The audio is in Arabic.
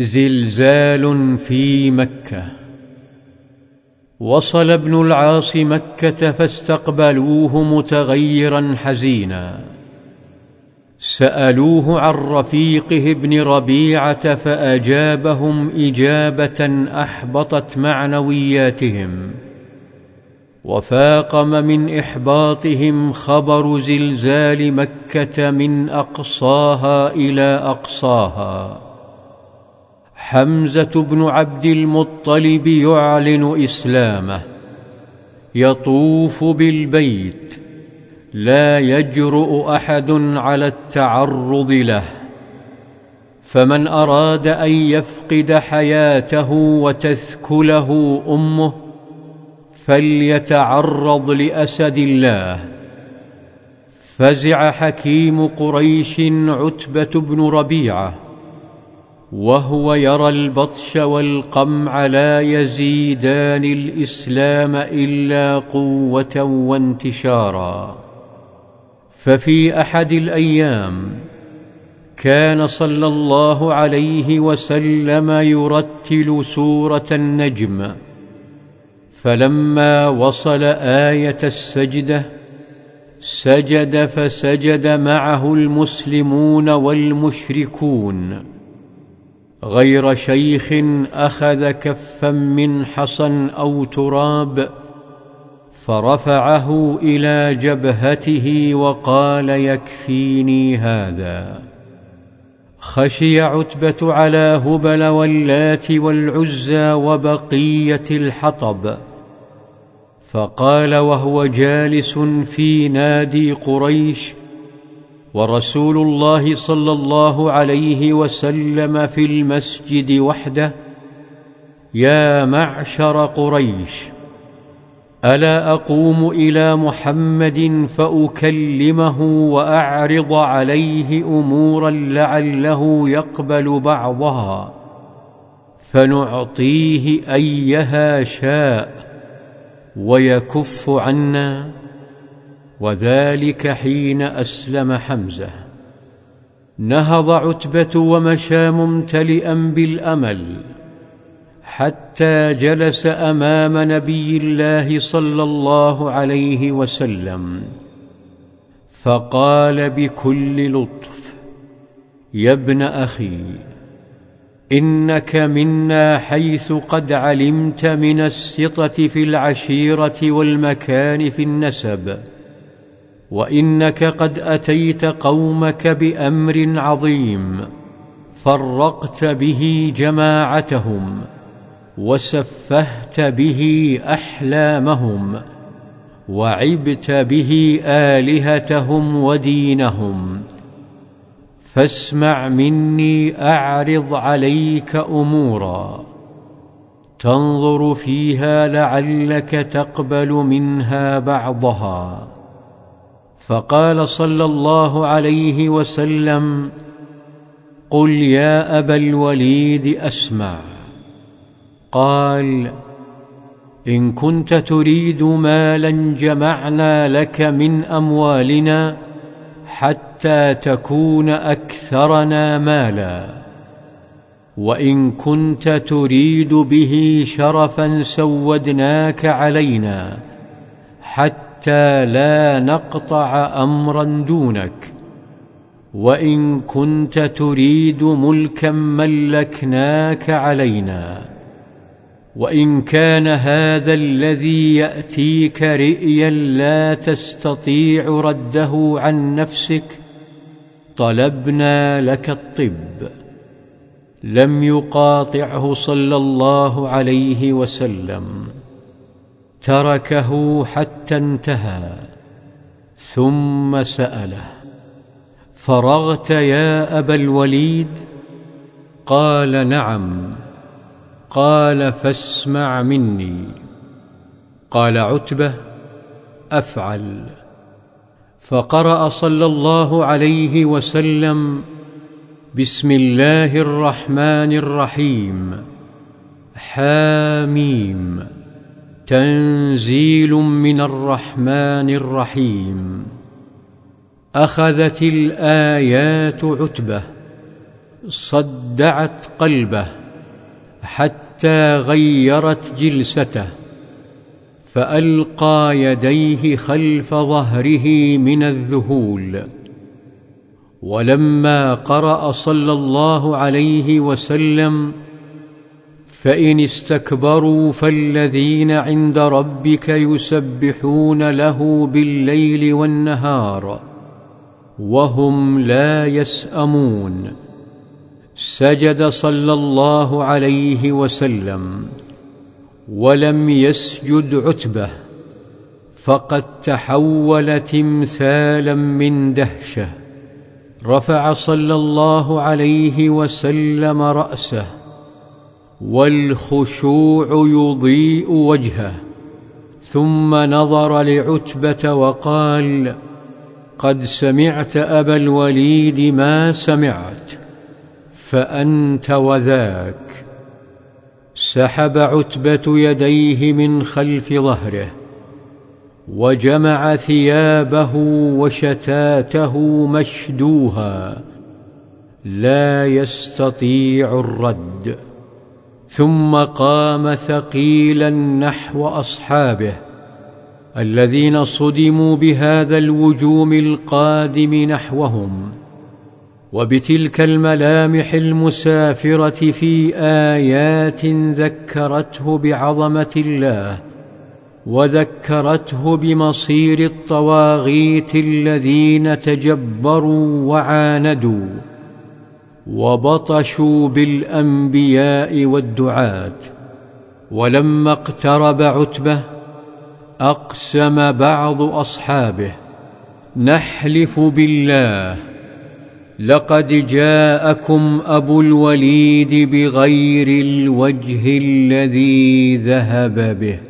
زلزال في مكة. وصل ابن العاص مكة فاستقبلوه متغيرا حزينا. سألوه عن رفيقه ابن ربيعة فأجابهم إجابة أحبطت معنوياتهم. وفاقم من إحباطهم خبر زلزال مكة من أقصاها إلى أقصاها. حمزة بن عبد المطلب يعلن إسلامه. يطوف بالبيت. لا يجرؤ أحد على التعرض له. فمن أراد أن يفقد حياته وتثكله أمه فليتعرض لأسد الله. فزع حكيم قريش عتبة بن ربيعة. وهو يرى البطش والقمع لا يزيدان الإسلام إلا قوة وانتشارا. ففي أحد الأيام كان صلى الله عليه وسلم يرتل سورة النجم فلما وصل آية السجدة سجد فسجد معه المسلمون والمشركون. غير شيخ أخذ كفا من حصى أو تراب فرفعه إلى جبهته وقال يكفيني هذا. خشي عتبة على هبل واللات والعزى وبقية الحطب. فقال وهو جالس في نادي قريش ورسول الله صلى الله عليه وسلم في المسجد وحده يا معشر قريش ألا أقوم إلى محمد فأكلمه وأعرض عليه أمورا لعله يقبل بعضها فنعطيه أيها شاء ويكف عنا؟ وذلك حين أسلم حمزة. نهض عتبة ومشى ممتلئا بالأمل حتى جلس أمام نبي الله صلى الله عليه وسلم فقال بكل لطف يا ابن أخي إنك منا حيث قد علمت من السطة في العشيرة والمكان في النسب وإنك قد أتيت قومك بأمر عظيم فرقت به جماعتهم وسفهت به أحلامهم وعبت به آلهتهم ودينهم فاسمع مني أعرض عليك أمورا تنظر فيها لعلك تقبل منها بعضها فقال صلى الله عليه وسلم قل يا أبا الوليد أسمع. قال إن كنت تريد مالا جمعنا لك من أموالنا حتى تكون أكثرنا مالا وإن كنت تريد به شرفا سودناك علينا حتى لا نقطع أمرا دونك. وإن كنت تريد ملكا ملكناك علينا. وإن كان هذا الذي يأتيك رئيا لا تستطيع رده عن نفسك طلبنا لك الطب. لم يقاطعه صلى الله عليه وسلم. تركه حتى انتهى ثم سأله فرغت يا أبا الوليد؟ قال نعم. قال فاسمع مني. قال عتبة أفعل. فقرأ صلى الله عليه وسلم بسم الله الرحمن الرحيم حاميم. تنزيل من الرحمن الرحيم. أخذت الآيات عتبة صدعت قلبه حتى غيرت جلسته فألقى يديه خلف ظهره من الذهول. ولما قرأ صلى الله عليه وسلم فإن استكبروا فالذين عند ربك يسبحون له بالليل والنهار وهم لا يسأمون. سجد صلى الله عليه وسلم ولم يسجد عتبة فقد تحول تمثالا من دهشة. رفع صلى الله عليه وسلم رأسه والخشوع يضيء وجهه. ثم نظر لعتبة وقال قد سمعت أبا الوليد ما سمعت فأنت وذاك. سحب عتبة يديه من خلف ظهره وجمع ثيابه وشتاته مشدوها. لا يستطيع الرد. ثم قام ثقيلا نحو أصحابه الذين صدموا بهذا الوجوم القادم نحوهم وبتلك الملامح المسافرة في آيات ذكرته بعظمة الله وذكرته بمصير الطواغيت الذين تجبروا وعاندوا وبطشوا بالأنبياء والدعاة. ولما اقترب عتبة أقسم بعض أصحابه نحلف بالله لقد جاءكم أبو الوليد بغير الوجه الذي ذهب به.